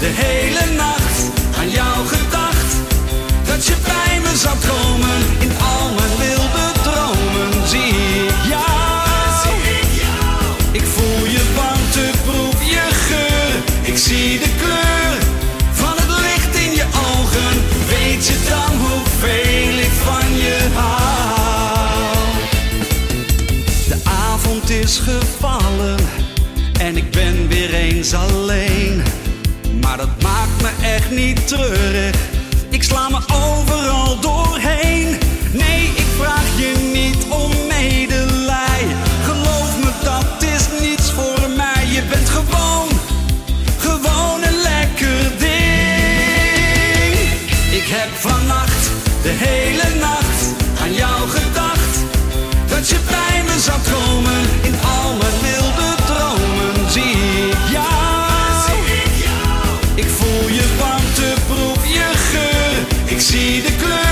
de hele nacht aan jou gedacht. Dat je bij me zou komen, in al mijn wilde dromen zie ik jou. Ik voel je warmte, proef je geur, ik zie de kleur van het licht in je ogen. Weet je dan hoeveel ik van je hou? De avond is gevallen en ik ben weer eens alleen niet treurig. Ik sla me overal doorheen. Nee, ik vraag je niet om medelij. Geloof me, dat is niets voor mij. Je bent gewoon, gewoon een lekker ding. Ik heb vannacht, de hele good.